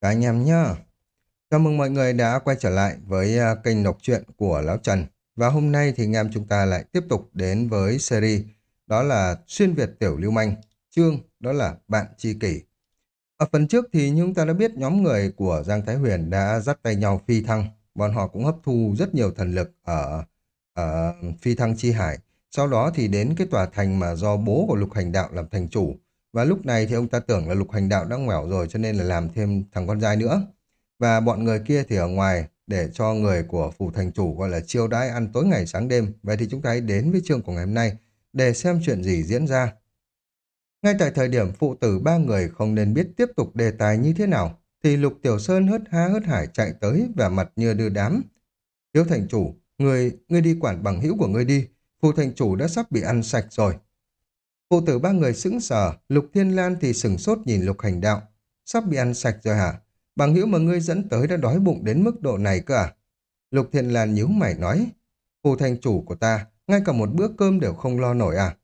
các anh em nhá. Chào mừng mọi người đã quay trở lại với à, kênh đọc truyện của Lão Trần. Và hôm nay thì anh em chúng ta lại tiếp tục đến với series đó là Xuyên Việt Tiểu Lưu Manh, chương đó là Bạn Chi Kỷ. Ở phần trước thì như chúng ta đã biết nhóm người của Giang Thái Huyền đã dắt tay nhau phi thăng. Bọn họ cũng hấp thu rất nhiều thần lực ở, ở phi thăng chi hải. Sau đó thì đến cái tòa thành mà do bố của Lục Hành Đạo làm thành chủ. Và lúc này thì ông ta tưởng là Lục Hành Đạo đã ngoẻo rồi cho nên là làm thêm thằng con trai nữa. Và bọn người kia thì ở ngoài để cho người của phủ thành chủ gọi là chiêu đãi ăn tối ngày sáng đêm. Vậy thì chúng ta hãy đến với chương của ngày hôm nay để xem chuyện gì diễn ra. Ngay tại thời điểm phụ tử ba người không nên biết tiếp tục đề tài như thế nào, thì Lục Tiểu Sơn hớt há hớt hải chạy tới và mặt như đưa đám. Thiếu thành chủ, người, người đi quản bằng hữu của người đi, phủ thành chủ đã sắp bị ăn sạch rồi. Phụ tử ba người sững sờ, Lục Thiên Lan thì sừng sốt nhìn Lục Hành Đạo. Sắp bị ăn sạch rồi hả? Bằng hữu mà ngươi dẫn tới đã đói bụng đến mức độ này cơ à? Lục Thiên Lan nhíu mày nói. Phụ thành chủ của ta, ngay cả một bữa cơm đều không lo nổi à?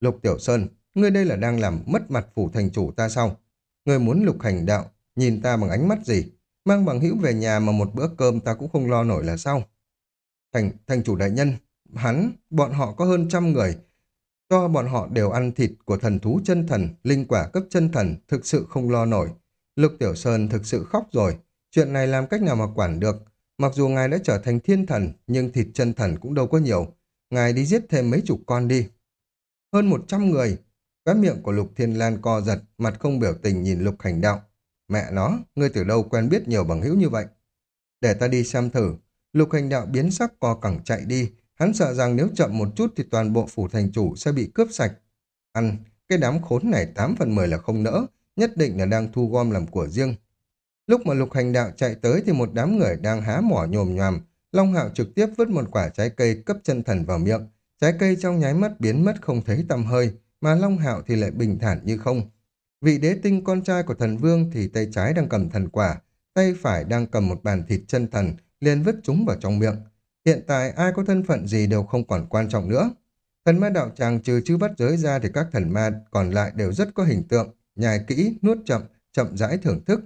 Lục Tiểu Sơn, ngươi đây là đang làm mất mặt phủ thành chủ ta sao? Ngươi muốn lục hành đạo, nhìn ta bằng ánh mắt gì? Mang bằng hữu về nhà mà một bữa cơm ta cũng không lo nổi là sao? Thành, thành chủ đại nhân, hắn, bọn họ có hơn trăm người, cho bọn họ đều ăn thịt của thần thú chân thần, linh quả cấp chân thần, thực sự không lo nổi. Lục Tiểu Sơn thực sự khóc rồi. Chuyện này làm cách nào mà quản được? Mặc dù ngài đã trở thành thiên thần, nhưng thịt chân thần cũng đâu có nhiều. Ngài đi giết thêm mấy chục con đi. Hơn một trăm người. Cái miệng của Lục Thiên Lan co giật, mặt không biểu tình nhìn Lục Hành Đạo. Mẹ nó, ngươi từ đâu quen biết nhiều bằng hữu như vậy? Để ta đi xem thử. Lục Hành Đạo biến sắc co cẳng chạy đi, Hắn sợ rằng nếu chậm một chút thì toàn bộ phủ thành chủ sẽ bị cướp sạch. Ăn, cái đám khốn này 8 phần 10 là không nỡ, nhất định là đang thu gom làm của riêng. Lúc mà lục hành đạo chạy tới thì một đám người đang há mỏ nhồm nhòm, Long Hạo trực tiếp vứt một quả trái cây cấp chân thần vào miệng. Trái cây trong nháy mắt biến mất không thấy tầm hơi, mà Long Hạo thì lại bình thản như không. Vị đế tinh con trai của thần vương thì tay trái đang cầm thần quả, tay phải đang cầm một bàn thịt chân thần, liền vứt chúng vào trong miệng. Hiện tại ai có thân phận gì đều không còn quan trọng nữa. Thần ma đạo tràng trừ chư bắt giới ra thì các thần ma còn lại đều rất có hình tượng, nhài kỹ, nuốt chậm, chậm rãi thưởng thức.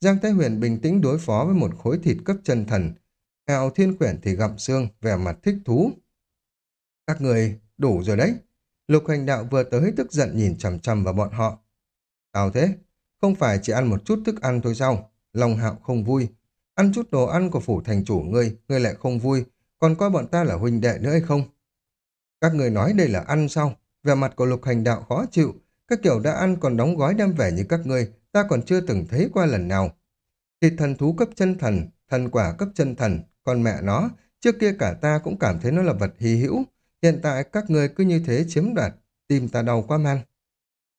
Giang Thái Huyền bình tĩnh đối phó với một khối thịt cấp chân thần. Hào Thiên Quyển thì gặm xương, vẻ mặt thích thú. Các người đủ rồi đấy. Lục hành đạo vừa tới tức giận nhìn chằm chằm vào bọn họ. Sao thế? Không phải chỉ ăn một chút thức ăn thôi sao? Long hạo không vui. Ăn chút đồ ăn của phủ thành chủ ngươi, ngươi lại không vui, còn coi bọn ta là huynh đệ nữa hay không? Các người nói đây là ăn sao? Về mặt của lục hành đạo khó chịu, các kiểu đã ăn còn đóng gói đem về như các ngươi, ta còn chưa từng thấy qua lần nào. Thịt thần thú cấp chân thần, thần quả cấp chân thần, còn mẹ nó, trước kia cả ta cũng cảm thấy nó là vật hy hữu. Hiện tại các người cứ như thế chiếm đoạt, tim ta đau quá man.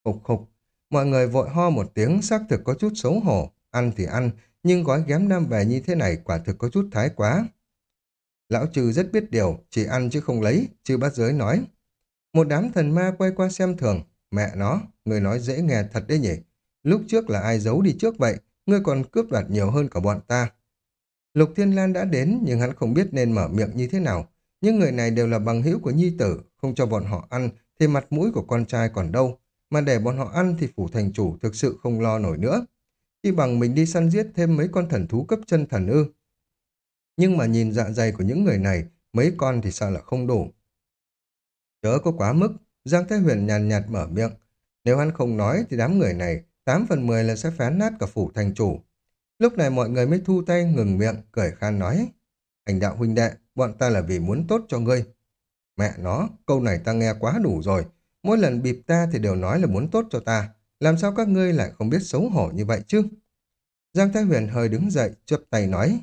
Khục khục, mọi người vội ho một tiếng xác thực có chút xấu hổ, ăn thì ăn, nhưng gói ghém đem về như thế này quả thực có chút thái quá. Lão trừ rất biết điều, chỉ ăn chứ không lấy, chư bát giới nói. Một đám thần ma quay qua xem thường. Mẹ nó, người nói dễ nghe thật đấy nhỉ. Lúc trước là ai giấu đi trước vậy, ngươi còn cướp đoạt nhiều hơn cả bọn ta. Lục Thiên Lan đã đến, nhưng hắn không biết nên mở miệng như thế nào. Những người này đều là bằng hữu của nhi tử, không cho bọn họ ăn, thì mặt mũi của con trai còn đâu. Mà để bọn họ ăn thì phủ thành chủ thực sự không lo nổi nữa. Khi bằng mình đi săn giết thêm mấy con thần thú cấp chân thần ư, nhưng mà nhìn dạ dày của những người này, mấy con thì sao là không đủ. Chớ có quá mức, Giang Thái Huyền nhàn nhạt mở miệng. Nếu hắn không nói thì đám người này, 8 phần 10 là sẽ phán nát cả phủ thành chủ. Lúc này mọi người mới thu tay ngừng miệng, cười khan nói. Hành đạo huynh đệ, bọn ta là vì muốn tốt cho ngươi. Mẹ nó, câu này ta nghe quá đủ rồi. Mỗi lần bịp ta thì đều nói là muốn tốt cho ta. Làm sao các ngươi lại không biết xấu hổ như vậy chứ? Giang Thái Huyền hơi đứng dậy, chụp tay nói.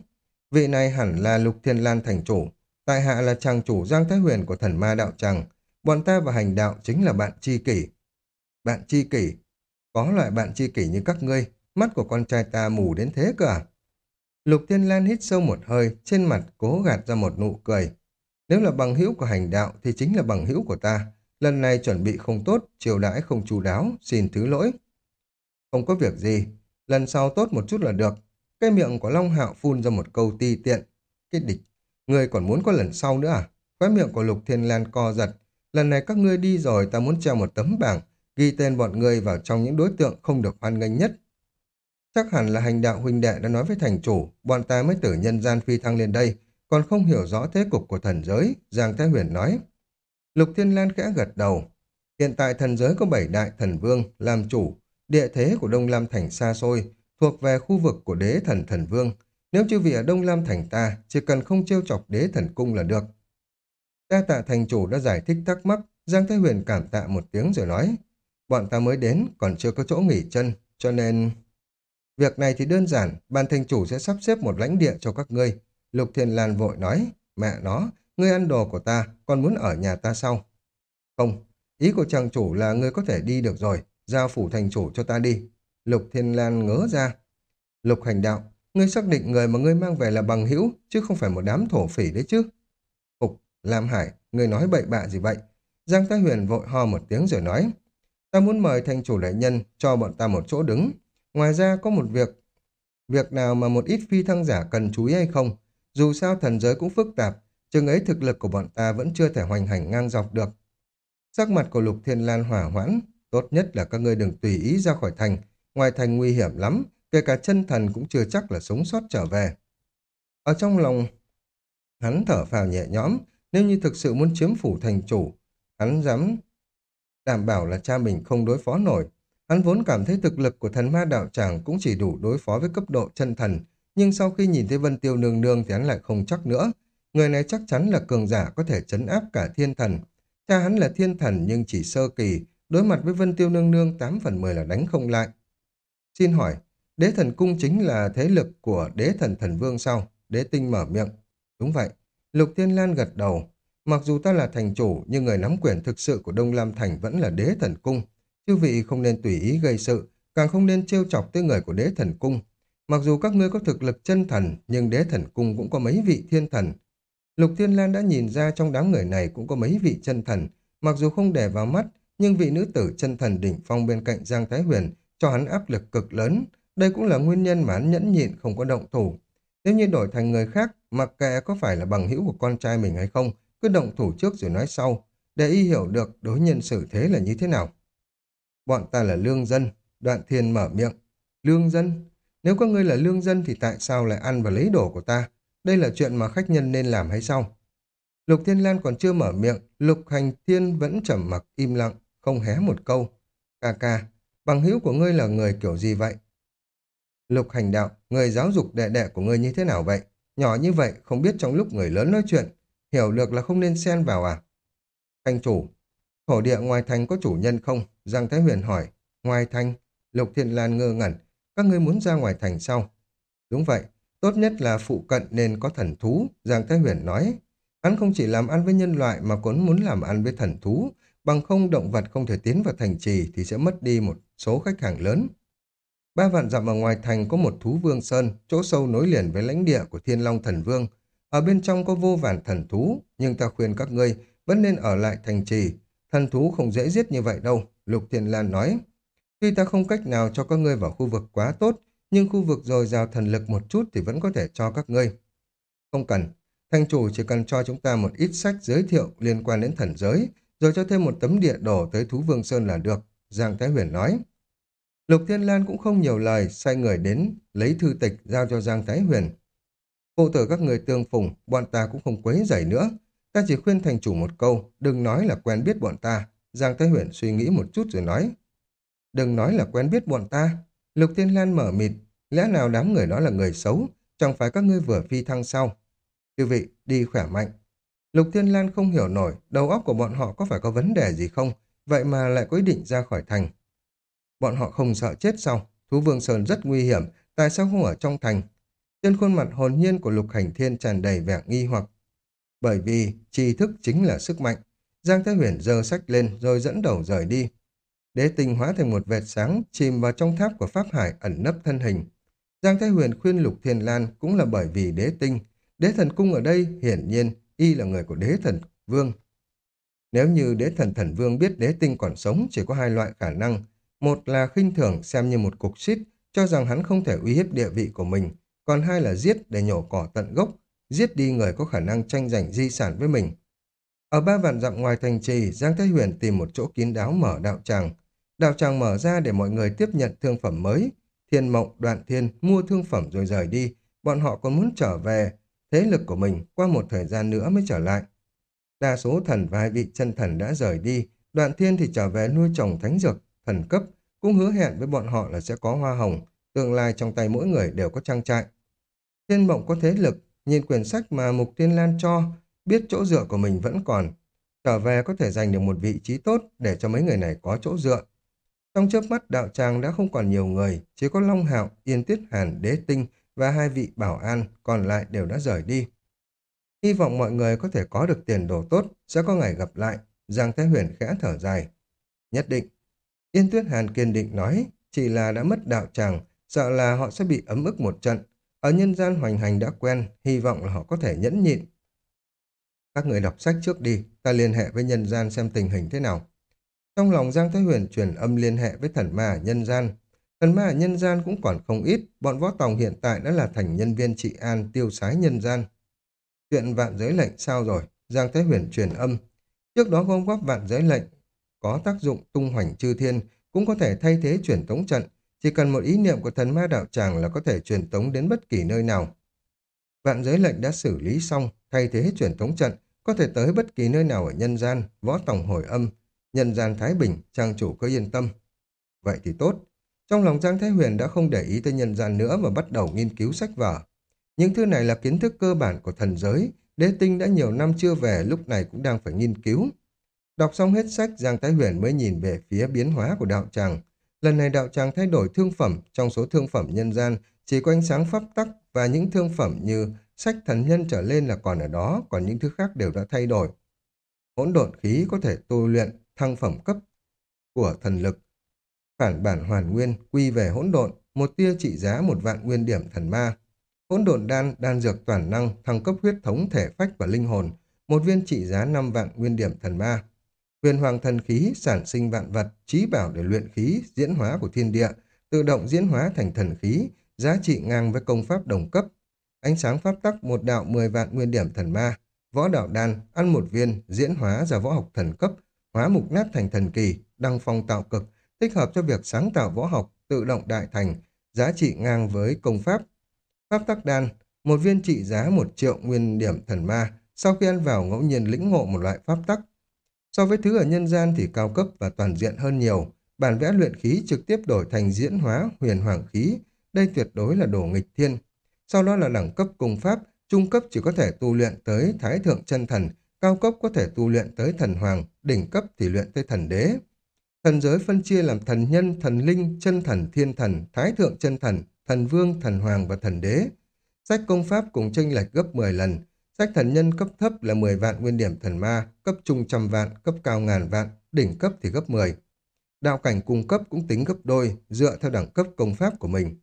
Vị này hẳn là Lục Thiên Lan thành chủ, tại hạ là chàng chủ Giang Thái Huyền của thần ma đạo tràng. Bọn ta và hành đạo chính là bạn tri kỷ. Bạn tri kỷ? Có loại bạn tri kỷ như các ngươi, mắt của con trai ta mù đến thế cơ à? Lục Thiên Lan hít sâu một hơi, trên mặt cố gạt ra một nụ cười. Nếu là bằng hữu của hành đạo thì chính là bằng hữu của ta. Lần này chuẩn bị không tốt, chiều đãi không chú đáo, xin thứ lỗi. Không có việc gì, lần sau tốt một chút là được. Cái miệng của Long Hạo phun ra một câu ti tiện. Cái địch, ngươi còn muốn có lần sau nữa à? Khóe miệng của Lục Thiên Lan co giật. Lần này các ngươi đi rồi ta muốn treo một tấm bảng, ghi tên bọn ngươi vào trong những đối tượng không được hoan nghênh nhất. Chắc hẳn là hành đạo huynh đệ đã nói với thành chủ, bọn ta mới tử nhân gian phi thăng lên đây, còn không hiểu rõ thế cục của thần giới, Giang Thái Huyền nói. Lục Thiên Lan khẽ gật đầu. Hiện tại thần giới có bảy đại thần vương làm chủ, địa thế của Đông Lam Thành xa xôi, thuộc về khu vực của đế thần thần vương. Nếu chư vị ở Đông Lam Thành ta, chỉ cần không trêu chọc đế thần cung là được. Đa tạ thành chủ đã giải thích thắc mắc, Giang Thái Huyền cảm tạ một tiếng rồi nói. Bọn ta mới đến, còn chưa có chỗ nghỉ chân, cho nên... Việc này thì đơn giản, ban thành chủ sẽ sắp xếp một lãnh địa cho các ngươi. Lục Thiên Lan vội nói, mẹ nó, ngươi ăn đồ của ta, còn muốn ở nhà ta sau. Không, ý của chàng chủ là ngươi có thể đi được rồi, giao phủ thành chủ cho ta đi. Lục Thiên Lan ngớ ra. Lục hành đạo, ngươi xác định người mà ngươi mang về là bằng hữu, chứ không phải một đám thổ phỉ đấy chứ. Phục, Lam Hải, ngươi nói bậy bạ gì vậy? Giang Thái Huyền vội ho một tiếng rồi nói, ta muốn mời thành chủ đại nhân cho bọn ta một chỗ đứng. Ngoài ra có một việc, việc nào mà một ít phi thăng giả cần chú ý hay không? Dù sao thần giới cũng phức tạp, chừng ấy thực lực của bọn ta vẫn chưa thể hoành hành ngang dọc được. Sắc mặt của Lục Thiên Lan hỏa hoãn, tốt nhất là các ngươi đừng tùy ý ra khỏi thành, ngoài thành nguy hiểm lắm, kể cả chân thần cũng chưa chắc là sống sót trở về. Ở trong lòng, hắn thở phào nhẹ nhõm, nếu như thực sự muốn chiếm phủ thành chủ, hắn dám đảm bảo là cha mình không đối phó nổi. Hắn vốn cảm thấy thực lực của thần ma đạo tràng cũng chỉ đủ đối phó với cấp độ chân thần, nhưng sau khi nhìn thấy Vân Tiêu nương nương thì hắn lại không chắc nữa. Người này chắc chắn là cường giả có thể chấn áp cả thiên thần. Cha hắn là thiên thần nhưng chỉ sơ kỳ, đối mặt với Vân Tiêu nương nương 8 phần 10 là đánh không lại. Xin hỏi, đế thần cung chính là thế lực của đế thần thần vương sao? Đế tinh mở miệng. Đúng vậy. Lục Thiên Lan gật đầu. Mặc dù ta là thành chủ, nhưng người nắm quyền thực sự của Đông Lam Thành vẫn là đế thần cung. Chư vị không nên tùy ý gây sự, càng không nên trêu chọc tới người của đế thần cung. Mặc dù các ngươi có thực lực chân thần, nhưng đế thần cung cũng có mấy vị thiên thần. Lục Thiên Lan đã nhìn ra trong đám người này cũng có mấy vị chân thần, mặc dù không để vào mắt, nhưng vị nữ tử chân thần đỉnh phong bên cạnh Giang Thái Huyền cho hắn áp lực cực lớn. Đây cũng là nguyên nhân mà hắn nhẫn nhịn không có động thủ. Nếu như đổi thành người khác, mặc kệ có phải là bằng hữu của con trai mình hay không, cứ động thủ trước rồi nói sau, để y hiểu được đối nhân xử thế là như thế nào. Bọn ta là lương dân, đoạn thiên mở miệng. Lương dân? Nếu có ngươi là lương dân thì tại sao lại ăn và lấy đồ của ta? Đây là chuyện mà khách nhân nên làm hay sao? Lục Thiên Lan còn chưa mở miệng, Lục Hành Thiên vẫn trầm mặc im lặng, không hé một câu. Ca ca, bằng hữu của ngươi là người kiểu gì vậy? Lục Hành Đạo, người giáo dục đệ đệ của ngươi như thế nào vậy? Nhỏ như vậy, không biết trong lúc người lớn nói chuyện, hiểu được là không nên xen vào à? Thành chủ, thổ địa ngoài thành có chủ nhân không? Giang Thái Huyền hỏi. Ngoài thành, Lục Thiên Lan ngơ ngẩn, các ngươi muốn ra ngoài thành sau. Đúng vậy, tốt nhất là phụ cận nên có thần thú, Giang Thái Huyền nói. Hắn không chỉ làm ăn với nhân loại mà cũng muốn làm ăn với thần thú, bằng không động vật không thể tiến vào thành trì thì sẽ mất đi một số khách hàng lớn. Ba vạn dặm ở ngoài thành có một thú vương sơn, chỗ sâu nối liền với lãnh địa của Thiên Long Thần Vương. Ở bên trong có vô vàn thần thú, nhưng ta khuyên các ngươi vẫn nên ở lại thành trì. Thần thú không dễ giết như vậy đâu, Lục Thiên Lan nói. Tuy ta không cách nào cho các ngươi vào khu vực quá tốt, nhưng khu vực dồi dào thần lực một chút thì vẫn có thể cho các ngươi. Không cần, thanh chủ chỉ cần cho chúng ta một ít sách giới thiệu liên quan đến thần giới, rồi cho thêm một tấm địa đổ tới Thú Vương Sơn là được, Giang Thái Huyền nói. Lục Thiên Lan cũng không nhiều lời, sai người đến, lấy thư tịch giao cho Giang Thái Huyền. Phụ tử các người tương phùng, bọn ta cũng không quấy rầy nữa. Ta chỉ khuyên thành chủ một câu, đừng nói là quen biết bọn ta. Giang Thái Huyền suy nghĩ một chút rồi nói. Đừng nói là quen biết bọn ta. Lục Thiên Lan mở mịt. Lẽ nào đám người đó là người xấu? Chẳng phải các ngươi vừa phi thăng sau. Chư vị, đi khỏe mạnh. Lục Thiên Lan không hiểu nổi đầu óc của bọn họ có phải có vấn đề gì không, vậy mà lại có ý định ra khỏi thành. Bọn họ không sợ chết sao? Thú Vương Sơn rất nguy hiểm, tại sao không ở trong thành? Trên khuôn mặt hồn nhiên của Lục Hành Thiên tràn đầy vẻ nghi hoặc. Bởi vì tri thức chính là sức mạnh. Giang Thái Huyền giơ sách lên rồi dẫn đầu rời đi. Đế tinh hóa thành một vệt sáng chìm vào trong tháp của Pháp Hải ẩn nấp thân hình. Giang Thái Huyền khuyên Lục Thiên Lan cũng là bởi vì đế tinh. Đế thần cung ở đây hiển nhiên y là người của đế thần vương. Nếu như đế thần thần vương biết đế tinh còn sống chỉ có hai loại khả năng. Một là khinh thường xem như một cục xít, cho rằng hắn không thể uy hiếp địa vị của mình. Còn hai là giết để nhổ cỏ tận gốc, giết đi người có khả năng tranh giành di sản với mình. Ở ba vạn dặm ngoài thành trì, Giang Thái Huyền tìm một chỗ kín đáo mở đạo tràng. Đạo tràng mở ra để mọi người tiếp nhận thương phẩm mới. Thiên Mộng, Đoạn Thiên mua thương phẩm rồi rời đi, bọn họ còn muốn trở về thế lực của mình qua một thời gian nữa mới trở lại. Đa số thần và hai vị chân thần đã rời đi, Đoạn Thiên thì trở về nuôi trồng thánh dược, thần cấp, cũng hứa hẹn với bọn họ là sẽ có hoa hồng, tương lai trong tay mỗi người đều có trang trại. Thiên Mộng có thế lực, nhìn quyển sách mà Mục Tiên Lan cho, biết chỗ dựa của mình vẫn còn. Trở về có thể giành được một vị trí tốt để cho mấy người này có chỗ dựa. Trong chớp mắt đạo tràng đã không còn nhiều người, chỉ có Long Hạo, Yên Tiết Hàn, Đế Tinh và hai vị bảo an còn lại đều đã rời đi. Hy vọng mọi người có thể có được tiền đồ tốt, sẽ có ngày gặp lại. Giang Thái Huyền khẽ thở dài. Nhất định. Yên Tuyết Hàn kiên định nói, chỉ là đã mất đạo tràng, sợ là họ sẽ bị ấm ức một trận. Ở nhân gian hoành hành đã quen, hy vọng là họ có thể nhẫn nhịn. Các người đọc sách trước đi, ta liên hệ với nhân gian xem tình hình thế nào. Trong lòng Giang Thái Huyền truyền âm liên hệ với thần ma nhân gian. Thần ma nhân gian cũng còn không ít, bọn võ tòng hiện tại đã là thành nhân viên trị an tiêu sái nhân gian. Chuyện vạn giới lệnh sao rồi? Giang Thái Huyền truyền âm. Trước đó gom góp vạn giới lệnh có tác dụng tung hoành chư thiên, cũng có thể thay thế truyền tống trận. Chỉ cần một ý niệm của thần ma đạo tràng là có thể truyền tống đến bất kỳ nơi nào. Vạn giới lệnh đã xử lý xong, thay thế truyền tống trận, có thể tới bất kỳ nơi nào ở nhân gian, võ tòng hồi âm, nhân gian Thái Bình, trang chủ cứ yên tâm. Vậy thì tốt. Trong lòng Giang Thái Huyền đã không để ý tới nhân gian nữa mà bắt đầu nghiên cứu sách vở. Những thứ này là kiến thức cơ bản của thần giới, đế tinh đã nhiều năm chưa về lúc này cũng đang phải nghiên cứu. Đọc xong hết sách, Giang Thái Huyền mới nhìn về phía biến hóa của đạo tràng. Lần này đạo tràng thay đổi thương phẩm, trong số thương phẩm nhân gian chỉ có ánh sáng pháp tắc và những thương phẩm như sách thần nhân trở lên là còn ở đó, còn những thứ khác đều đã thay đổi. Hỗn độn khí có thể tu luyện, thăng phẩm cấp của thần lực. Phản bản hoàn nguyên, quy về hỗn độn, một tia trị giá một vạn nguyên điểm thần ma. Hỗn độn đan, đan dược toàn năng, thăng cấp huyết thống thể phách và linh hồn, một viên trị giá 5 vạn nguyên điểm thần ma. Huyền hoàng thần khí sản sinh vạn vật, trí bảo để luyện khí, diễn hóa của thiên địa, tự động diễn hóa thành thần khí, giá trị ngang với công pháp đồng cấp. Ánh sáng pháp tắc một đạo 10 vạn nguyên điểm thần ma, võ đạo đan, ăn một viên, diễn hóa ra võ học thần cấp, hóa mục nát thành thần kỳ, đăng phong tạo cực, thích hợp cho việc sáng tạo võ học, tự động đại thành, giá trị ngang với công pháp. Pháp tắc đan, một viên trị giá một triệu nguyên điểm thần ma, sau khi ăn vào ngẫu nhiên lĩnh ngộ một loại pháp tắc. So với thứ ở nhân gian thì cao cấp và toàn diện hơn nhiều, bản vẽ luyện khí trực tiếp đổi thành diễn hóa huyền hoàng khí, đây tuyệt đối là đồ nghịch thiên. Sau đó là đẳng cấp cung pháp, trung cấp chỉ có thể tu luyện tới thái thượng chân thần, cao cấp có thể tu luyện tới thần hoàng, đỉnh cấp thì luyện tới thần đế. Thần giới phân chia làm thần nhân, thần linh, chân thần, thiên thần, thái thượng chân thần, thần vương, thần hoàng và thần đế. Sách công pháp cùng tranh lệch gấp 10 lần. Sách thần nhân cấp thấp là 10 vạn nguyên điểm thần ma, cấp trung trăm vạn, cấp cao ngàn vạn, đỉnh cấp thì gấp 10. Đạo cảnh cung cấp cũng tính gấp đôi, dựa theo đẳng cấp công pháp của mình.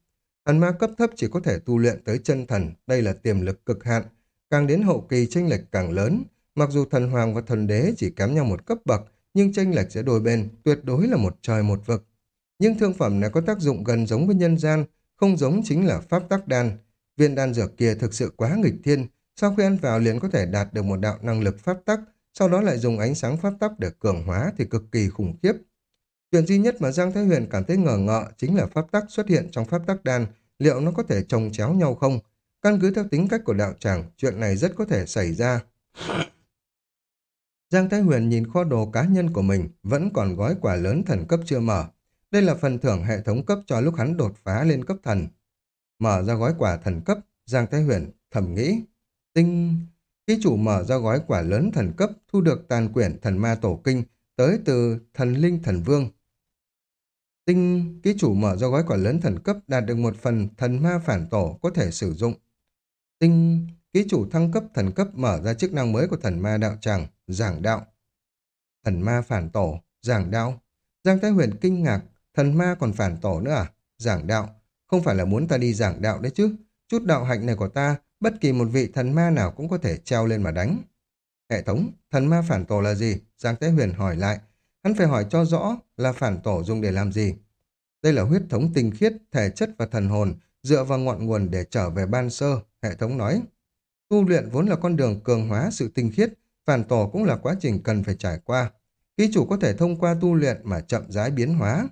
Thần ma cấp thấp chỉ có thể tu luyện tới chân thần, đây là tiềm lực cực hạn. Càng đến hậu kỳ tranh lệch càng lớn, mặc dù thần hoàng và thần đế chỉ kém nhau một cấp bậc, nhưng tranh lệch giữa đôi bên tuyệt đối là một trời một vực. Nhưng thương phẩm này có tác dụng gần giống với nhân gian, không giống chính là pháp tắc đan. Viên đan dược kia thực sự quá nghịch thiên, sau khi ăn vào liền có thể đạt được một đạo năng lực pháp tắc, sau đó lại dùng ánh sáng pháp tắc để cường hóa thì cực kỳ khủng khiếp. Chuyện duy nhất mà Giang Thái Huyền cảm thấy ngờ ngợ chính là pháp tắc xuất hiện trong pháp tắc đan, liệu nó có thể trồng chéo nhau không? Căn cứ theo tính cách của đạo tràng, chuyện này rất có thể xảy ra. Giang Thái Huyền nhìn kho đồ cá nhân của mình, vẫn còn gói quà lớn thần cấp chưa mở. Đây là phần thưởng hệ thống cấp cho lúc hắn đột phá lên cấp thần. Mở ra gói quà thần cấp, Giang Thái Huyền thầm nghĩ. Tinh... Ký chủ mở ra gói quả lớn thần cấp thu được tàn quyển thần ma tổ kinh tới từ thần linh thần vương. Tinh ký chủ mở ra gói quả lớn thần cấp đạt được một phần thần ma phản tổ có thể sử dụng. Tinh ký chủ thăng cấp thần cấp mở ra chức năng mới của thần ma đạo tràng, giảng đạo. Thần ma phản tổ, giảng đạo. Giang Thái Huyền kinh ngạc, thần ma còn phản tổ nữa à? Giảng đạo, không phải là muốn ta đi giảng đạo đấy chứ. Chút đạo hạnh này của ta Bất kỳ một vị thần ma nào cũng có thể treo lên mà đánh. Hệ thống, thần ma phản tổ là gì? Giang thái Huyền hỏi lại. Hắn phải hỏi cho rõ là phản tổ dùng để làm gì. Đây là huyết thống tinh khiết, thể chất và thần hồn, dựa vào ngọn nguồn để trở về ban sơ, hệ thống nói. Tu luyện vốn là con đường cường hóa sự tinh khiết, phản tổ cũng là quá trình cần phải trải qua. Ký chủ có thể thông qua tu luyện mà chậm rãi biến hóa.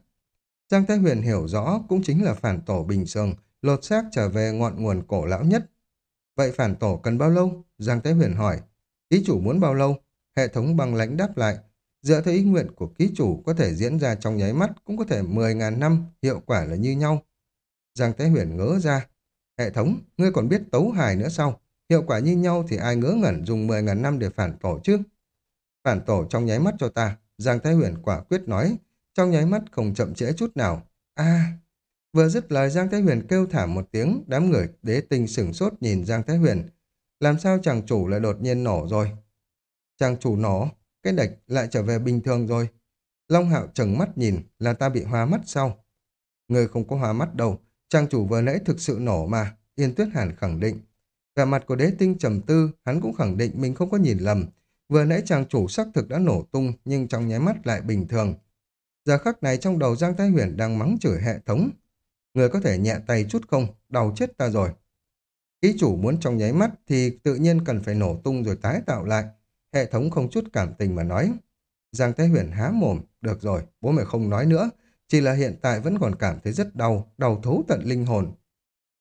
Giang Thái Huyền hiểu rõ cũng chính là phản tổ bình thường, lột xác trở về ngọn nguồn cổ lão nhất. Vậy phản tổ cần bao lâu? Giang Thái Huyền hỏi. Ký chủ muốn bao lâu? Hệ thống băng lãnh đáp lại. Dựa theo ý nguyện của ký chủ có thể diễn ra trong nháy mắt, cũng có thể 10.000 năm, hiệu quả là như nhau. Giang Thái Huyền ngỡ ra. Hệ thống, ngươi còn biết tấu hài nữa sao? Hiệu quả như nhau thì ai ngỡ ngẩn dùng 10.000 năm để phản tổ chứ? Phản tổ trong nháy mắt cho ta, Giang Thái Huyền quả quyết nói, trong nháy mắt không chậm trễ chút nào. a Vừa dứt lời Giang Thái Huyền kêu thảm một tiếng, đám người đế tinh sửng sốt nhìn Giang Thái Huyền. Làm sao chàng chủ lại đột nhiên nổ rồi? Chàng chủ nổ, cái đạch lại trở về bình thường rồi. Long Hạo trừng mắt nhìn là ta bị hoa mắt sau. Người không có hoa mắt đâu, chàng chủ vừa nãy thực sự nổ mà, Yên Tuyết Hàn khẳng định. Vẻ mặt của đế tinh trầm tư, hắn cũng khẳng định mình không có nhìn lầm. Vừa nãy chàng chủ xác thực đã nổ tung nhưng trong nháy mắt lại bình thường. Giờ khắc này trong đầu Giang Thái Huyền đang mắng chửi hệ thống. Người có thể nhẹ tay chút không, đau chết ta rồi. Ký chủ muốn trong nháy mắt thì tự nhiên cần phải nổ tung rồi tái tạo lại. Hệ thống không chút cảm tình mà nói. Giang Thái Huyền há mồm, được rồi, bố mẹ không nói nữa. Chỉ là hiện tại vẫn còn cảm thấy rất đau, đau thấu tận linh hồn.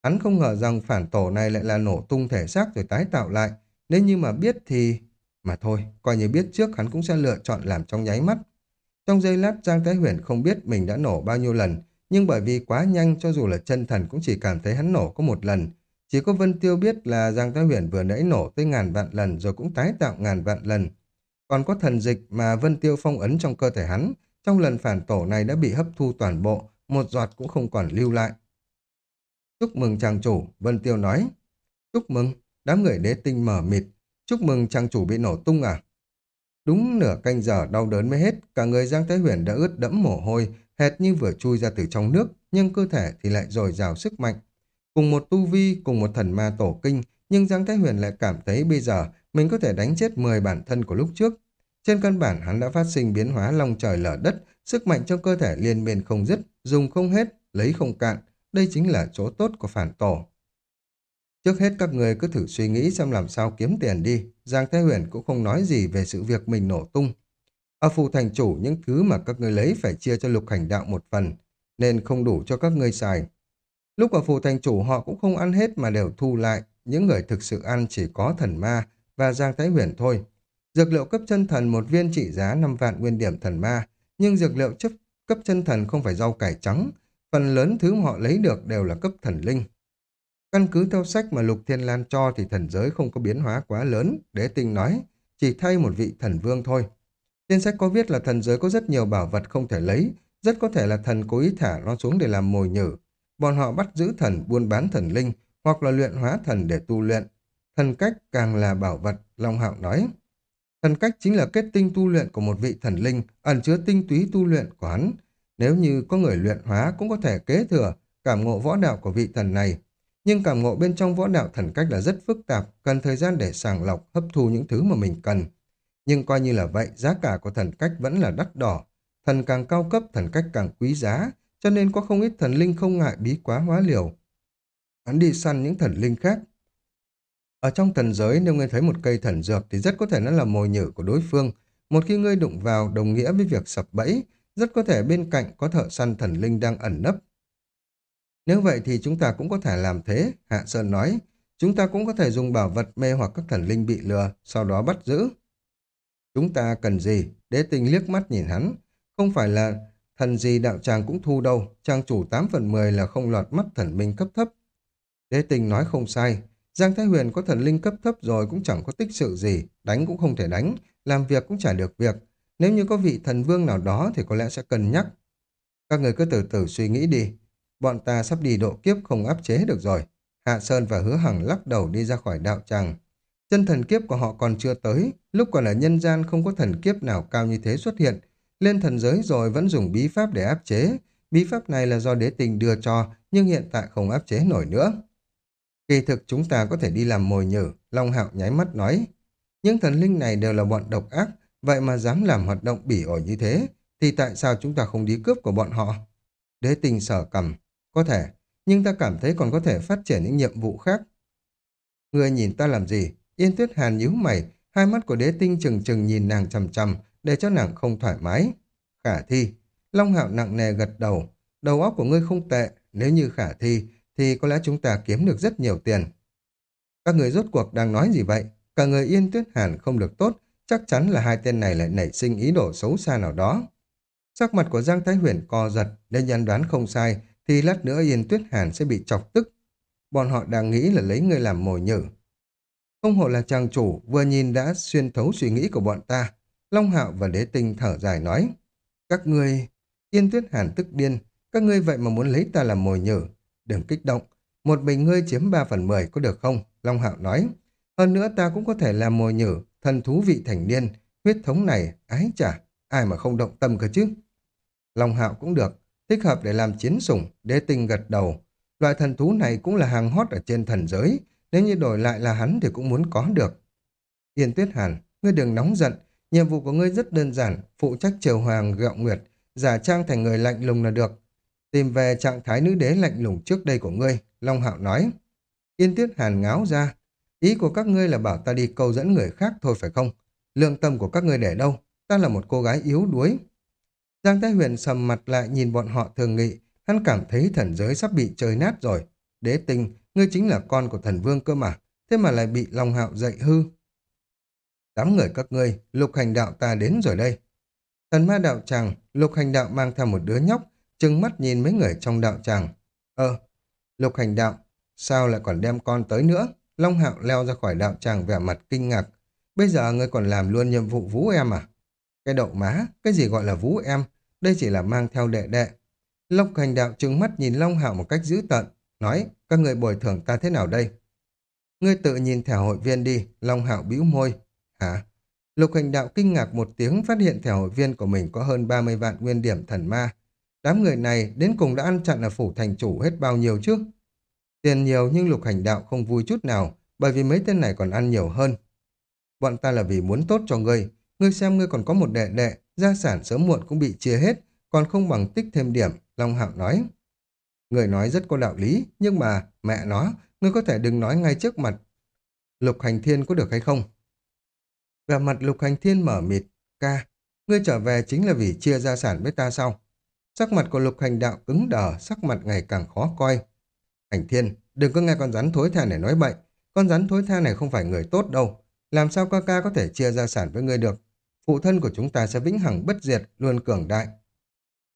Hắn không ngờ rằng phản tổ này lại là nổ tung thể xác rồi tái tạo lại. Nếu như mà biết thì... Mà thôi, coi như biết trước hắn cũng sẽ lựa chọn làm trong nháy mắt. Trong giây lát Giang Thái Huyền không biết mình đã nổ bao nhiêu lần, nhưng bởi vì quá nhanh cho dù là chân thần cũng chỉ cảm thấy hắn nổ có một lần. Chỉ có Vân Tiêu biết là Giang Thái Huyền vừa nãy nổ tới ngàn vạn lần rồi cũng tái tạo ngàn vạn lần. Còn có thần dịch mà Vân Tiêu phong ấn trong cơ thể hắn, trong lần phản tổ này đã bị hấp thu toàn bộ, một giọt cũng không còn lưu lại. Chúc mừng chàng chủ, Vân Tiêu nói. Chúc mừng, đám người đế tinh mở mịt. Chúc mừng chàng chủ bị nổ tung à? Đúng nửa canh giờ đau đớn mới hết, cả người Giang Thái Huyền đã ướt đẫm mồ hôi, hệt như vừa chui ra từ trong nước, nhưng cơ thể thì lại dồi dào sức mạnh. Cùng một tu vi, cùng một thần ma tổ kinh, nhưng Giang Thái Huyền lại cảm thấy bây giờ mình có thể đánh chết 10 bản thân của lúc trước. Trên căn bản hắn đã phát sinh biến hóa long trời lở đất, sức mạnh trong cơ thể liên miên không dứt, dùng không hết, lấy không cạn. Đây chính là chỗ tốt của phản tổ. Trước hết các người cứ thử suy nghĩ xem làm sao kiếm tiền đi. Giang Thái Huyền cũng không nói gì về sự việc mình nổ tung. Ở phù thành chủ những thứ mà các người lấy phải chia cho lục hành đạo một phần, nên không đủ cho các người xài. Lúc ở phù thành chủ họ cũng không ăn hết mà đều thu lại, những người thực sự ăn chỉ có thần ma và Giang Thái Huyền thôi. Dược liệu cấp chân thần một viên trị giá 5 vạn nguyên điểm thần ma, nhưng dược liệu chấp cấp chân thần không phải rau cải trắng, phần lớn thứ họ lấy được đều là cấp thần linh. Căn cứ theo sách mà Lục Thiên Lan cho thì thần giới không có biến hóa quá lớn, đế tinh nói, chỉ thay một vị thần vương thôi. Trên sách có viết là thần giới có rất nhiều bảo vật không thể lấy, rất có thể là thần cố ý thả nó xuống để làm mồi nhử. Bọn họ bắt giữ thần buôn bán thần linh, hoặc là luyện hóa thần để tu luyện. Thần cách càng là bảo vật, Long Hạo nói. Thần cách chính là kết tinh tu luyện của một vị thần linh, ẩn chứa tinh túy tu luyện của hắn. Nếu như có người luyện hóa cũng có thể kế thừa, cảm ngộ võ đạo của vị thần này, nhưng cảm ngộ bên trong võ đạo thần cách là rất phức tạp, cần thời gian để sàng lọc, hấp thu những thứ mà mình cần. Nhưng coi như là vậy, giá cả của thần cách vẫn là đắt đỏ. Thần càng cao cấp, thần cách càng quý giá, cho nên có không ít thần linh không ngại bí quá hóa liều. Hắn đi săn những thần linh khác. Ở trong thần giới, nếu ngươi thấy một cây thần dược thì rất có thể nó là mồi nhử của đối phương. Một khi ngươi đụng vào đồng nghĩa với việc sập bẫy, rất có thể bên cạnh có thợ săn thần linh đang ẩn nấp, nếu vậy thì chúng ta cũng có thể làm thế, Hạ Sơn nói. Chúng ta cũng có thể dùng bảo vật mê hoặc các thần linh bị lừa, sau đó bắt giữ. Chúng ta cần gì? Đế tinh liếc mắt nhìn hắn. Không phải là thần gì đạo tràng cũng thu đâu, trang chủ 8 phần 10 là không lọt mắt thần minh cấp thấp. Đế tinh nói không sai, Giang Thái Huyền có thần linh cấp thấp rồi cũng chẳng có tích sự gì, đánh cũng không thể đánh, làm việc cũng chả được việc. Nếu như có vị thần vương nào đó thì có lẽ sẽ cân nhắc. Các người cứ từ từ suy nghĩ đi, bọn ta sắp đi độ kiếp không áp chế được rồi. Hạ Sơn và Hứa Hằng lắc đầu đi ra khỏi đạo tràng. Chân thần kiếp của họ còn chưa tới, lúc còn ở nhân gian không có thần kiếp nào cao như thế xuất hiện. Lên thần giới rồi vẫn dùng bí pháp để áp chế. Bí pháp này là do đế tình đưa cho, nhưng hiện tại không áp chế nổi nữa. Kỳ thực chúng ta có thể đi làm mồi nhử, Long Hạo nháy mắt nói. Những thần linh này đều là bọn độc ác, vậy mà dám làm hoạt động bỉ ổi như thế, thì tại sao chúng ta không đi cướp của bọn họ? Đế tình sở cầm, có thể, nhưng ta cảm thấy còn có thể phát triển những nhiệm vụ khác. Người nhìn ta làm gì? Yên tuyết hàn nhíu mày, hai mắt của đế tinh chừng chừng nhìn nàng chầm chầm, để cho nàng không thoải mái. Khả thi, Long Hạo nặng nề gật đầu. đầu óc của ngươi không tệ, nếu như khả thi, thì có lẽ chúng ta kiếm được rất nhiều tiền. Các người rốt cuộc đang nói gì vậy? Cả người Yên Tuyết Hàn không được tốt, chắc chắn là hai tên này lại nảy sinh ý đồ xấu xa nào đó. Sắc mặt của Giang Thái Huyền co giật, nên nhân đoán không sai, thì lát nữa Yên Tuyết Hàn sẽ bị chọc tức. Bọn họ đang nghĩ là lấy người làm mồi nhử. Không hộ là trang chủ, vừa nhìn đã xuyên thấu suy nghĩ của bọn ta. Long Hạo và Đế Tinh thở dài nói. Các ngươi... Yên Tuyết Hàn tức điên. Các ngươi vậy mà muốn lấy ta làm mồi nhử. Đừng kích động. Một mình ngươi chiếm 3 phần 10 có được không? Long Hạo nói. Hơn nữa ta cũng có thể làm mồi nhử, thần thú vị thành niên. Huyết thống này, ái chả. Ai mà không động tâm cơ chứ? Long Hạo cũng được. Thích hợp để làm chiến sủng. Đế Tinh gật đầu. Loại thần thú này cũng là hàng hot ở trên thần giới. Nếu như đổi lại là hắn thì cũng muốn có được. Yên Tuyết Hàn, ngươi đừng nóng giận. Nhiệm vụ của ngươi rất đơn giản, phụ trách triều hoàng gạo nguyệt, giả trang thành người lạnh lùng là được. Tìm về trạng thái nữ đế lạnh lùng trước đây của ngươi, Long Hạo nói. Yên Tuyết Hàn ngáo ra. Ý của các ngươi là bảo ta đi câu dẫn người khác thôi phải không? Lương tâm của các ngươi để đâu? Ta là một cô gái yếu đuối. Giang Thái Huyền sầm mặt lại nhìn bọn họ thường nghị, hắn cảm thấy thần giới sắp bị chơi nát rồi. Đế tinh, ngươi chính là con của thần vương cơ mà, thế mà lại bị Long Hạo dậy hư. Đám người các ngươi, lục hành đạo ta đến rồi đây. Thần ma đạo tràng, lục hành đạo mang theo một đứa nhóc, trừng mắt nhìn mấy người trong đạo tràng. Ơ, lục hành đạo, sao lại còn đem con tới nữa? Long Hạo leo ra khỏi đạo tràng vẻ mặt kinh ngạc. Bây giờ ngươi còn làm luôn nhiệm vụ vũ em à? Cái đậu má, cái gì gọi là vũ em? Đây chỉ là mang theo đệ đệ. Lộc hành đạo trừng mắt nhìn Long Hạo một cách dữ tợn, nói, các người bồi thường ta thế nào đây? Ngươi tự nhìn thẻ hội viên đi, Long Hạo bĩu môi. Hả? Lục hành đạo kinh ngạc một tiếng phát hiện thẻ hội viên của mình có hơn 30 vạn nguyên điểm thần ma. Đám người này đến cùng đã ăn chặn ở phủ thành chủ hết bao nhiêu chứ? Tiền nhiều nhưng lục hành đạo không vui chút nào, bởi vì mấy tên này còn ăn nhiều hơn. Bọn ta là vì muốn tốt cho ngươi, ngươi xem ngươi còn có một đệ đệ, gia sản sớm muộn cũng bị chia hết, còn không bằng tích thêm điểm, Long Hạo nói. Người nói rất có đạo lý, nhưng mà, mẹ nó, ngươi có thể đừng nói ngay trước mặt. Lục hành thiên có được hay không? Về mặt lục hành thiên mở mịt, ca, ngươi trở về chính là vì chia gia sản với ta sao? Sắc mặt của lục hành đạo cứng đờ, sắc mặt ngày càng khó coi. Hành thiên, đừng có nghe con rắn thối tha này nói bậy. Con rắn thối tha này không phải người tốt đâu. Làm sao ca ca có thể chia gia sản với ngươi được? Phụ thân của chúng ta sẽ vĩnh hằng bất diệt, luôn cường đại.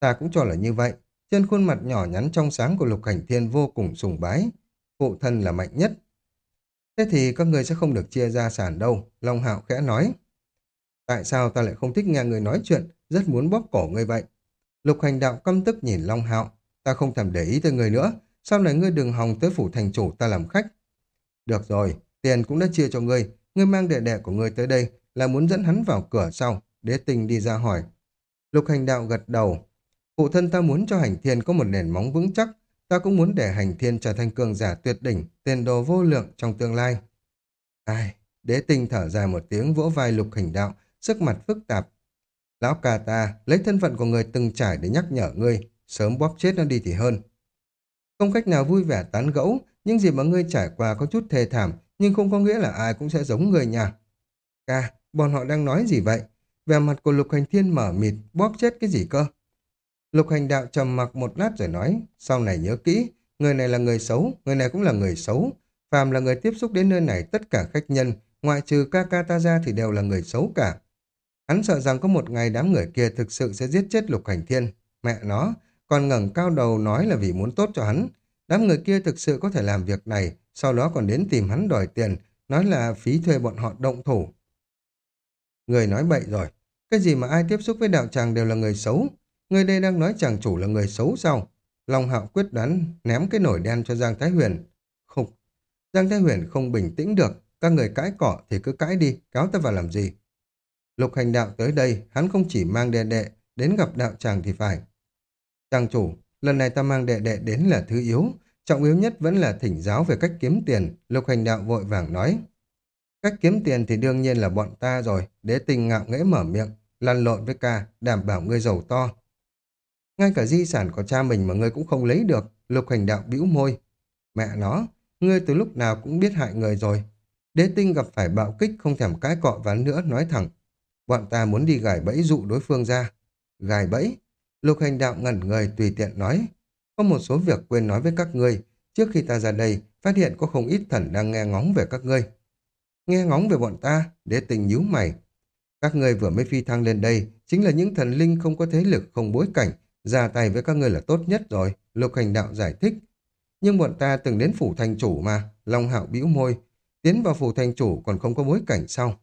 Ta cũng cho là như vậy. Trên khuôn mặt nhỏ nhắn trong sáng của Lục Hành Thiên vô cùng sùng bái. Phụ thân là mạnh nhất. Thế thì các người sẽ không được chia gia sản đâu, Long Hạo khẽ nói. Tại sao ta lại không thích nghe người nói chuyện, rất muốn bóp cổ người vậy? Lục hành đạo căm tức nhìn Long Hạo. Ta không thèm để ý tới người nữa. Sau này ngươi đừng hòng tới phủ thành chủ ta làm khách. Được rồi, tiền cũng đã chia cho ngươi. Ngươi mang đệ đệ của ngươi tới đây là muốn dẫn hắn vào cửa sau. Đế tình đi ra hỏi. Lục hành đạo gật đầu. Phụ thân ta muốn cho hành thiên có một nền móng vững chắc. Ta cũng muốn để hành thiên trở thành cường giả tuyệt đỉnh, tiền đồ vô lượng trong tương lai. Ai, đế tinh thở dài một tiếng vỗ vai lục hành đạo, sức mặt phức tạp. Lão ca ta, lấy thân phận của người từng trải để nhắc nhở ngươi, sớm bóp chết nó đi thì hơn. Không cách nào vui vẻ tán gẫu, những gì mà ngươi trải qua có chút thê thảm, nhưng không có nghĩa là ai cũng sẽ giống người nhà. Ca, bọn họ đang nói gì vậy? Về mặt của lục hành thiên mở mịt, bóp chết cái gì cơ? Lục hành đạo trầm mặc một lát rồi nói, sau này nhớ kỹ, người này là người xấu, người này cũng là người xấu. Phàm là người tiếp xúc đến nơi này tất cả khách nhân, ngoại trừ ca ca ta ra thì đều là người xấu cả. Hắn sợ rằng có một ngày đám người kia thực sự sẽ giết chết lục hành thiên. Mẹ nó, còn ngẩng cao đầu nói là vì muốn tốt cho hắn. Đám người kia thực sự có thể làm việc này, sau đó còn đến tìm hắn đòi tiền, nói là phí thuê bọn họ động thủ. Người nói bậy rồi, cái gì mà ai tiếp xúc với đạo tràng đều là người xấu, Người đây đang nói chàng chủ là người xấu sao? Long Hạo quyết đoán ném cái nổi đen cho Giang Thái Huyền. Không. Giang Thái Huyền không bình tĩnh được. Các người cãi cỏ thì cứ cãi đi, cáo ta vào làm gì? Lục hành đạo tới đây, hắn không chỉ mang đệ đệ, đến gặp đạo tràng thì phải trang chủ, lần này ta mang đệ đệ đến là thứ yếu. Trọng yếu nhất vẫn là thỉnh giáo về cách kiếm tiền, lục hành đạo vội vàng nói. Cách kiếm tiền thì đương nhiên là bọn ta rồi, đế tình ngạo nghễ mở miệng, lăn lộn với ca, đảm bảo ngươi giàu to. Ngay cả di sản của cha mình mà ngươi cũng không lấy được, lục hành đạo bĩu môi. Mẹ nó, ngươi từ lúc nào cũng biết hại người rồi. Đế tinh gặp phải bạo kích không thèm cái cọ ván nữa nói thẳng. Bọn ta muốn đi gài bẫy dụ đối phương ra. Gài bẫy? Lục hành đạo ngẩn người tùy tiện nói. Có một số việc quên nói với các ngươi. Trước khi ta ra đây, phát hiện có không ít thần đang nghe ngóng về các ngươi. Nghe ngóng về bọn ta, đế tình nhíu mày. Các ngươi vừa mới phi thăng lên đây, chính là những thần linh không có thế lực, không bối cảnh. Ra tay với các ngươi là tốt nhất rồi, lục hành đạo giải thích. Nhưng bọn ta từng đến phủ thành chủ mà, Long Hạo bĩu môi. Tiến vào phủ thành chủ còn không có bối cảnh sao?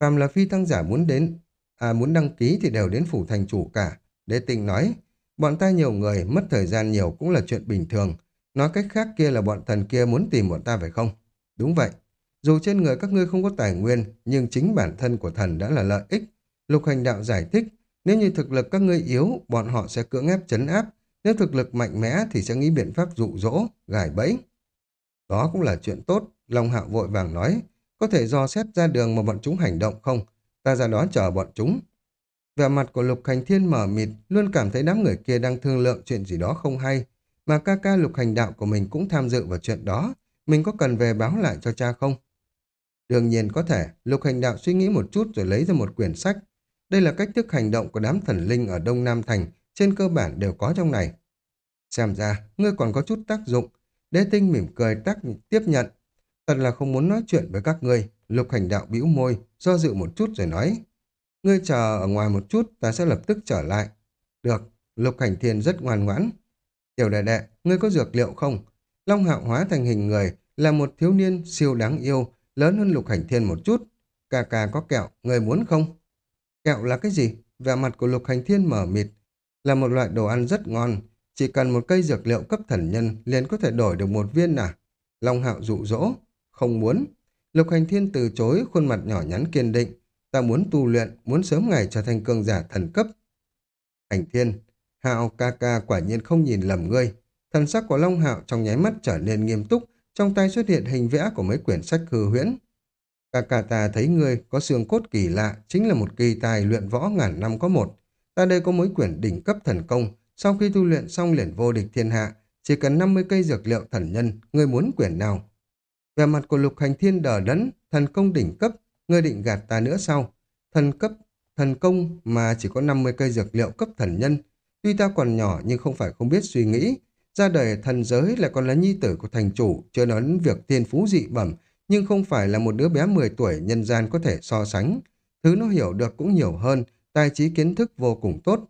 Phàm là phi thăng giả muốn đến, à muốn đăng ký thì đều đến phủ thành chủ cả. Đế tình nói, bọn ta nhiều người, mất thời gian nhiều cũng là chuyện bình thường. Nói cách khác kia là bọn thần kia muốn tìm bọn ta phải không? Đúng vậy. Dù trên người các ngươi không có tài nguyên, nhưng chính bản thân của thần đã là lợi ích. Lục hành đạo giải thích, nếu như thực lực các ngươi yếu, bọn họ sẽ cưỡng ép chấn áp. Nếu thực lực mạnh mẽ thì sẽ nghĩ biện pháp dụ dỗ, gài bẫy. Đó cũng là chuyện tốt, Long Hạo vội vàng nói. Có thể do xét ra đường mà bọn chúng hành động không? Ta ra đó chờ bọn chúng. Vẻ mặt của Lục Hành Thiên mở mịt, luôn cảm thấy đám người kia đang thương lượng chuyện gì đó không hay. Mà ca ca Lục Hành Đạo của mình cũng tham dự vào chuyện đó. Mình có cần về báo lại cho cha không? Đương nhiên có thể, Lục Hành Đạo suy nghĩ một chút rồi lấy ra một quyển sách. Đây là cách thức hành động của đám thần linh ở Đông Nam Thành, trên cơ bản đều có trong này. Xem ra, ngươi còn có chút tác dụng. Đế tinh mỉm cười tác tiếp nhận. Thật là không muốn nói chuyện với các ngươi. Lục hành đạo bĩu môi, do dự một chút rồi nói. Ngươi chờ ở ngoài một chút, ta sẽ lập tức trở lại. Được, lục hành thiên rất ngoan ngoãn. Tiểu đệ đệ, ngươi có dược liệu không? Long hạo hóa thành hình người, là một thiếu niên siêu đáng yêu, lớn hơn lục hành thiên một chút. Cà cà có kẹo, ngươi muốn không? Kẹo là cái gì? Vẻ mặt của lục hành thiên mở mịt. Là một loại đồ ăn rất ngon. Chỉ cần một cây dược liệu cấp thần nhân liền có thể đổi được một viên à? Long hạo dụ dỗ. Không muốn. Lục hành thiên từ chối khuôn mặt nhỏ nhắn kiên định. Ta muốn tu luyện, muốn sớm ngày trở thành cường giả thần cấp. Hành thiên, hạo ca ca quả nhiên không nhìn lầm ngươi. Thần sắc của Long Hạo trong nháy mắt trở nên nghiêm túc, trong tay xuất hiện hình vẽ của mấy quyển sách hư huyễn. Ca ca ta thấy ngươi có xương cốt kỳ lạ, chính là một kỳ tài luyện võ ngàn năm có một. Ta đây có mấy quyển đỉnh cấp thần công, sau khi tu luyện xong liền vô địch thiên hạ, chỉ cần 50 cây dược liệu thần nhân, ngươi muốn quyển nào? Về mặt của lục hành thiên đờ đẫn, thần công đỉnh cấp, ngươi định gạt ta nữa sao? Thần cấp, thần công mà chỉ có 50 cây dược liệu cấp thần nhân. Tuy ta còn nhỏ nhưng không phải không biết suy nghĩ. Ra đời thần giới lại còn là nhi tử của thành chủ, chưa nói đến việc thiên phú dị bẩm, nhưng không phải là một đứa bé 10 tuổi nhân gian có thể so sánh. Thứ nó hiểu được cũng nhiều hơn, tài trí kiến thức vô cùng tốt.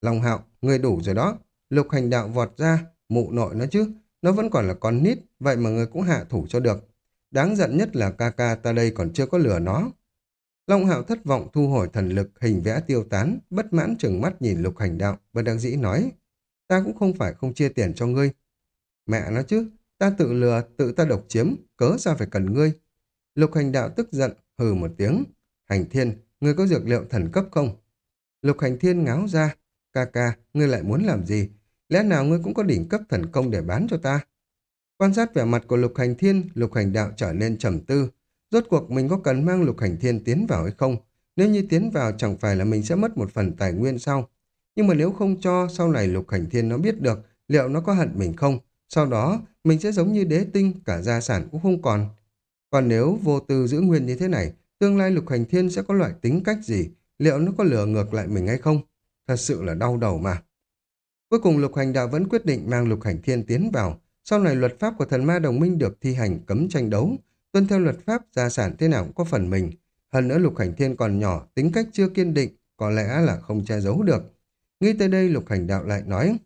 Long hạo, người đủ rồi đó. Lục hành đạo vọt ra, mụ nội nó chứ. Nó vẫn còn là con nít, vậy mà người cũng hạ thủ cho được. Đáng giận nhất là ca ca ta đây còn chưa có lừa nó. Long hạo thất vọng thu hồi thần lực, hình vẽ tiêu tán, bất mãn chừng mắt nhìn lục hành đạo, bất đắc dĩ nói. Ta cũng không phải không chia tiền cho ngươi. Mẹ nó chứ, ta tự lừa, tự ta độc chiếm, cớ sao phải cần ngươi. Lục hành đạo tức giận, hừ một tiếng. Hành thiên, ngươi có dược liệu thần cấp không? Lục hành thiên ngáo ra. Ca ca, ngươi lại muốn làm gì? Lẽ nào ngươi cũng có đỉnh cấp thần công để bán cho ta? Quan sát vẻ mặt của lục hành thiên, lục hành đạo trở nên trầm tư. Rốt cuộc mình có cần mang lục hành thiên tiến vào hay không? Nếu như tiến vào chẳng phải là mình sẽ mất một phần tài nguyên sao? Nhưng mà nếu không cho, sau này lục hành thiên nó biết được liệu nó có hận mình không? Sau đó, mình sẽ giống như đế tinh, cả gia sản cũng không còn. Còn nếu vô tư giữ nguyên như thế này, tương lai lục hành thiên sẽ có loại tính cách gì? Liệu nó có lừa ngược lại mình hay không? Thật sự là đau đầu mà. Cuối cùng lục hành đạo vẫn quyết định mang lục hành thiên tiến vào. Sau này luật pháp của thần ma đồng minh được thi hành cấm tranh đấu. Tuân theo luật pháp, gia sản thế nào cũng có phần mình. Hơn nữa lục hành thiên còn nhỏ, tính cách chưa kiên định, có lẽ là không che giấu được. Nghĩ tới đây lục hành đạo lại nói.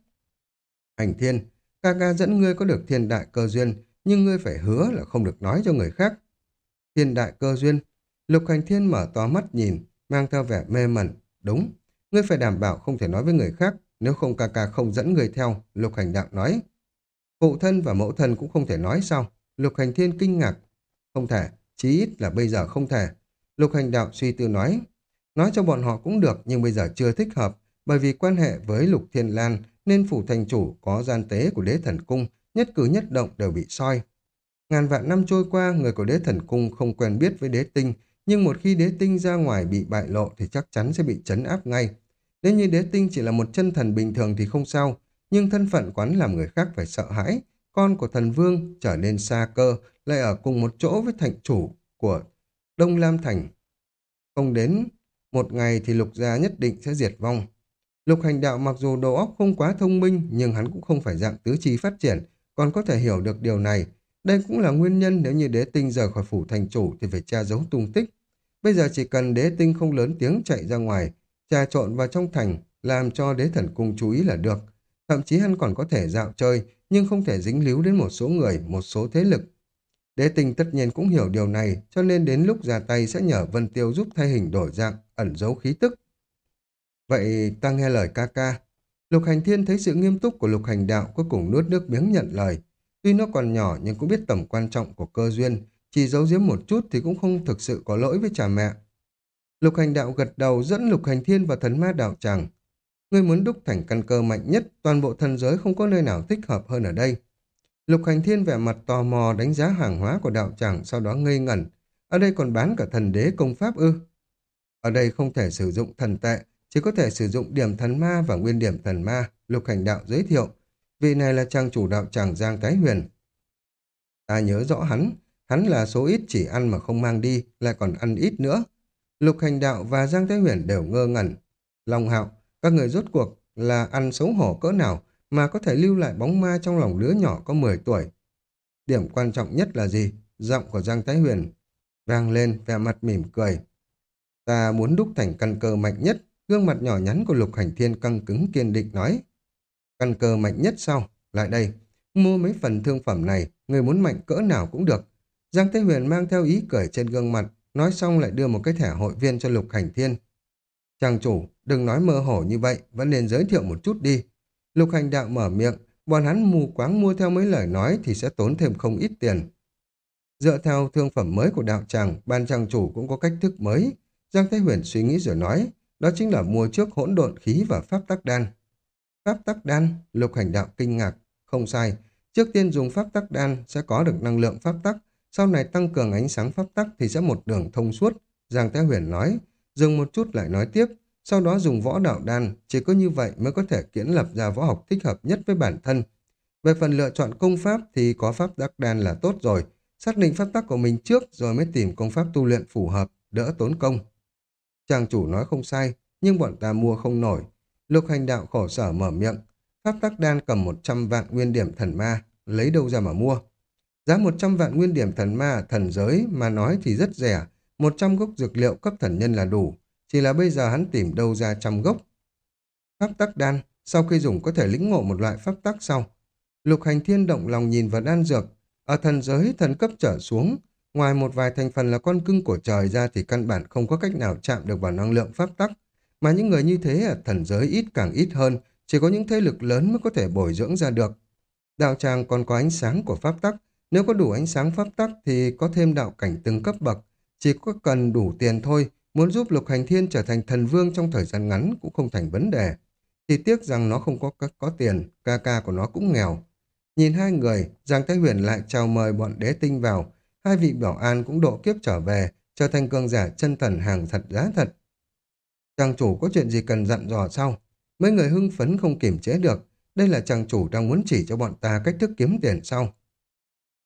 Hành thiên, ca ca dẫn ngươi có được thiên đại cơ duyên, nhưng ngươi phải hứa là không được nói cho người khác. Thiên đại cơ duyên, lục hành thiên mở to mắt nhìn, mang theo vẻ mê mẩn. Đúng, ngươi phải đảm bảo không thể nói với người khác, nếu không ca ca không dẫn người theo, lục hành đạo nói. Phụ thân và mẫu thân cũng không thể nói sao, lục hành thiên kinh ngạc. Không thể, chí ít là bây giờ không thể. Lục hành đạo suy tư nói, nói cho bọn họ cũng được nhưng bây giờ chưa thích hợp, bởi vì quan hệ với lục thiên lan nên phủ thành chủ có gian tế của đế thần cung, nhất cử nhất động đều bị soi. Ngàn vạn năm trôi qua, người của đế thần cung không quen biết với đế tinh, nhưng một khi đế tinh ra ngoài bị bại lộ thì chắc chắn sẽ bị chấn áp ngay. Nếu như đế tinh chỉ là một chân thần bình thường thì không sao, nhưng thân phận quán làm người khác phải sợ hãi. Con của thần vương trở nên xa cơ, lại ở cùng một chỗ với thành chủ của Đông Lam Thành. Không đến một ngày thì lục gia nhất định sẽ diệt vong. Lục hành đạo mặc dù đầu óc không quá thông minh, nhưng hắn cũng không phải dạng tứ chi phát triển, còn có thể hiểu được điều này. Đây cũng là nguyên nhân nếu như đế tinh rời khỏi phủ thành chủ thì phải tra giấu tung tích. Bây giờ chỉ cần đế tinh không lớn tiếng chạy ra ngoài, trà trộn vào trong thành, làm cho đế thần cung chú ý là được. Thậm chí hắn còn có thể dạo chơi, nhưng không thể dính líu đến một số người, một số thế lực. Đế tinh tất nhiên cũng hiểu điều này, cho nên đến lúc ra tay sẽ nhờ Vân Tiêu giúp thay hình đổi dạng, ẩn giấu khí tức. Vậy ta nghe lời ca ca. Lục hành thiên thấy sự nghiêm túc của lục hành đạo cuối cùng nuốt nước miếng nhận lời. Tuy nó còn nhỏ nhưng cũng biết tầm quan trọng của cơ duyên, chỉ giấu giếm một chút thì cũng không thực sự có lỗi với cha mẹ. Lục hành đạo gật đầu dẫn lục hành thiên vào thần ma đạo tràng. Ngươi muốn đúc thành căn cơ mạnh nhất, toàn bộ thần giới không có nơi nào thích hợp hơn ở đây. Lục hành thiên vẻ mặt tò mò đánh giá hàng hóa của đạo tràng sau đó ngây ngẩn. Ở đây còn bán cả thần đế công pháp ư. Ở đây không thể sử dụng thần tệ, chỉ có thể sử dụng điểm thần ma và nguyên điểm thần ma, lục hành đạo giới thiệu. Vị này là trang chủ đạo tràng Giang Thái Huyền. Ta nhớ rõ hắn, hắn là số ít chỉ ăn mà không mang đi, lại còn ăn ít nữa. Lục hành đạo và Giang Thái Huyền đều ngơ ngẩn. Long hạo, các người rốt cuộc là ăn xấu hổ cỡ nào mà có thể lưu lại bóng ma trong lòng đứa nhỏ có 10 tuổi. Điểm quan trọng nhất là gì? Giọng của Giang Thái Huyền vang lên vẻ mặt mỉm cười. Ta muốn đúc thành căn cơ mạnh nhất, gương mặt nhỏ nhắn của Lục Hành Thiên căng cứng kiên định nói. Căn cơ mạnh nhất sao? Lại đây, mua mấy phần thương phẩm này, người muốn mạnh cỡ nào cũng được. Giang Thế Huyền mang theo ý cười trên gương mặt, nói xong lại đưa một cái thẻ hội viên cho Lục Hành Thiên. Chàng chủ, đừng nói mơ hồ như vậy, vẫn nên giới thiệu một chút đi. Lục Hành Đạo mở miệng, bọn hắn mù quáng mua theo mấy lời nói thì sẽ tốn thêm không ít tiền. Dựa theo thương phẩm mới của đạo tràng, ban trang chủ cũng có cách thức mới. Giang Thế Huyền suy nghĩ rồi nói, đó chính là mua trước hỗn độn khí và pháp tắc đan. Pháp tắc đan, lục hành đạo kinh ngạc, không sai. Trước tiên dùng pháp tắc đan sẽ có được năng lượng pháp tắc, sau này tăng cường ánh sáng pháp tắc thì sẽ một đường thông suốt. Giang Thế Huyền nói, dừng một chút lại nói tiếp, sau đó dùng võ đạo đan, chỉ có như vậy mới có thể kiến lập ra võ học thích hợp nhất với bản thân. Về phần lựa chọn công pháp thì có pháp đắc đan là tốt rồi, xác định pháp tắc của mình trước rồi mới tìm công pháp tu luyện phù hợp, đỡ tốn công. Chàng chủ nói không sai, nhưng bọn ta mua không nổi. Lục hành đạo khổ sở mở miệng. Pháp tắc đan cầm 100 vạn nguyên điểm thần ma, lấy đâu ra mà mua. Giá 100 vạn nguyên điểm thần ma thần giới mà nói thì rất rẻ, 100 gốc dược liệu cấp thần nhân là đủ, chỉ là bây giờ hắn tìm đâu ra trăm gốc. Pháp tắc đan, sau khi dùng có thể lĩnh ngộ một loại pháp tắc sau. Lục hành thiên động lòng nhìn vào đan dược, ở thần giới thần cấp trở xuống, ngoài một vài thành phần là con cưng của trời ra thì căn bản không có cách nào chạm được vào năng lượng pháp tắc. Mà những người như thế ở thần giới ít càng ít hơn, chỉ có những thế lực lớn mới có thể bồi dưỡng ra được. Đạo tràng còn có ánh sáng của pháp tắc, nếu có đủ ánh sáng pháp tắc thì có thêm đạo cảnh từng cấp bậc, chỉ có cần đủ tiền thôi, muốn giúp Lục Hành Thiên trở thành thần vương trong thời gian ngắn cũng không thành vấn đề. Chỉ tiếc rằng nó không có có tiền, ca ca của nó cũng nghèo. Nhìn hai người, Giang Thái Huyền lại chào mời bọn đế tinh vào, hai vị bảo an cũng độ kiếp trở về, trở thành cường giả chân thần hàng thật giá thật. Chàng chủ có chuyện gì cần dặn dò sau Mấy người hưng phấn không kiềm chế được. Đây là chàng chủ đang muốn chỉ cho bọn ta cách thức kiếm tiền sau.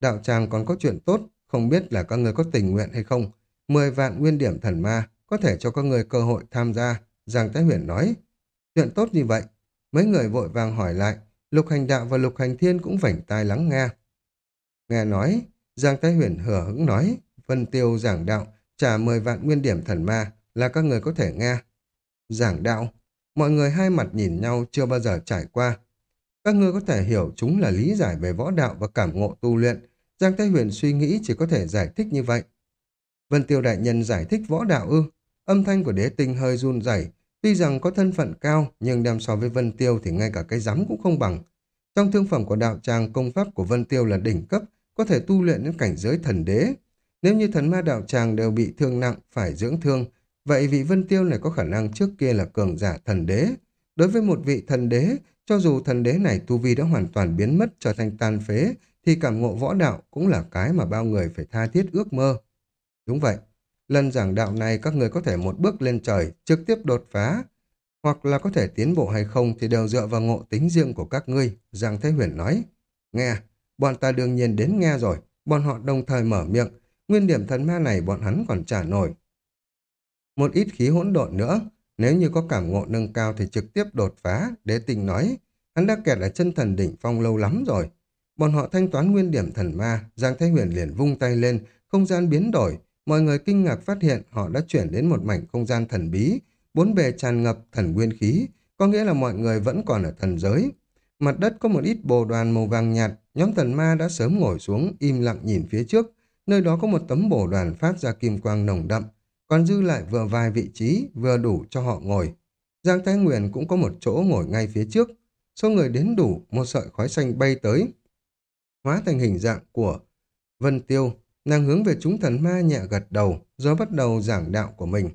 Đạo tràng còn có chuyện tốt, không biết là các người có tình nguyện hay không. Mười vạn nguyên điểm thần ma có thể cho các người cơ hội tham gia. Giang Thái Huyền nói. Chuyện tốt như vậy. Mấy người vội vàng hỏi lại. Lục hành đạo và lục hành thiên cũng vảnh tai lắng nghe. Nghe nói, Giang Thái Huyền hở hững nói. Vân Tiêu giảng đạo trả mười vạn nguyên điểm thần ma là các người có thể nghe. Giảng đạo, mọi người hai mặt nhìn nhau chưa bao giờ trải qua. Các ngươi có thể hiểu chúng là lý giải về võ đạo và cảm ngộ tu luyện. Giang Thái Huyền suy nghĩ chỉ có thể giải thích như vậy. Vân Tiêu Đại Nhân giải thích võ đạo ư. Âm thanh của đế tinh hơi run rẩy. Tuy rằng có thân phận cao, nhưng đem so với Vân Tiêu thì ngay cả cái rắm cũng không bằng. Trong thương phẩm của đạo tràng, công pháp của Vân Tiêu là đỉnh cấp, có thể tu luyện đến cảnh giới thần đế. Nếu như thần ma đạo tràng đều bị thương nặng, phải dưỡng thương, Vậy vị Vân Tiêu này có khả năng trước kia là cường giả thần đế. Đối với một vị thần đế, cho dù thần đế này tu vi đã hoàn toàn biến mất trở thành tàn phế, thì cảm ngộ võ đạo cũng là cái mà bao người phải tha thiết ước mơ. Đúng vậy, lần giảng đạo này các người có thể một bước lên trời, trực tiếp đột phá, hoặc là có thể tiến bộ hay không thì đều dựa vào ngộ tính riêng của các ngươi, Giang Thế Huyền nói. Nghe, bọn ta đương nhiên đến nghe rồi, bọn họ đồng thời mở miệng, nguyên điểm thần ma này bọn hắn còn trả nổi, một ít khí hỗn độn nữa. Nếu như có cảm ngộ nâng cao thì trực tiếp đột phá, đế tình nói. Hắn đã kẹt ở chân thần đỉnh phong lâu lắm rồi. Bọn họ thanh toán nguyên điểm thần ma, Giang Thái Huyền liền vung tay lên, không gian biến đổi. Mọi người kinh ngạc phát hiện họ đã chuyển đến một mảnh không gian thần bí, bốn bề tràn ngập thần nguyên khí, có nghĩa là mọi người vẫn còn ở thần giới. Mặt đất có một ít bồ đoàn màu vàng nhạt, nhóm thần ma đã sớm ngồi xuống, im lặng nhìn phía trước. Nơi đó có một tấm bồ đoàn phát ra kim quang nồng đậm, còn dư lại vừa vài vị trí, vừa đủ cho họ ngồi. Giang Thái Nguyên cũng có một chỗ ngồi ngay phía trước. Số người đến đủ, một sợi khói xanh bay tới. Hóa thành hình dạng của Vân Tiêu, nàng hướng về chúng thần ma nhẹ gật đầu, rồi bắt đầu giảng đạo của mình.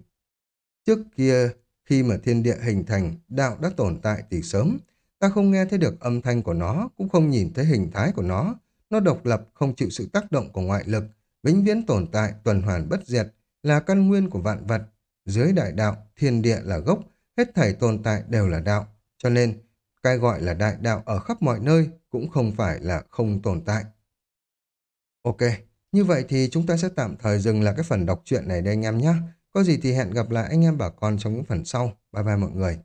Trước kia, khi mà thiên địa hình thành, đạo đã tồn tại từ sớm. Ta không nghe thấy được âm thanh của nó, cũng không nhìn thấy hình thái của nó. Nó độc lập, không chịu sự tác động của ngoại lực, vĩnh viễn tồn tại, tuần hoàn bất diệt, là căn nguyên của vạn vật. Dưới đại đạo, thiên địa là gốc, hết thảy tồn tại đều là đạo. Cho nên, cái gọi là đại đạo ở khắp mọi nơi cũng không phải là không tồn tại. Ok, như vậy thì chúng ta sẽ tạm thời dừng lại cái phần đọc truyện này đây anh em nhé. Có gì thì hẹn gặp lại anh em bà con trong những phần sau. Bye bye mọi người.